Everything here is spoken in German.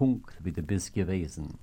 Punkt, wie der bist gewesen.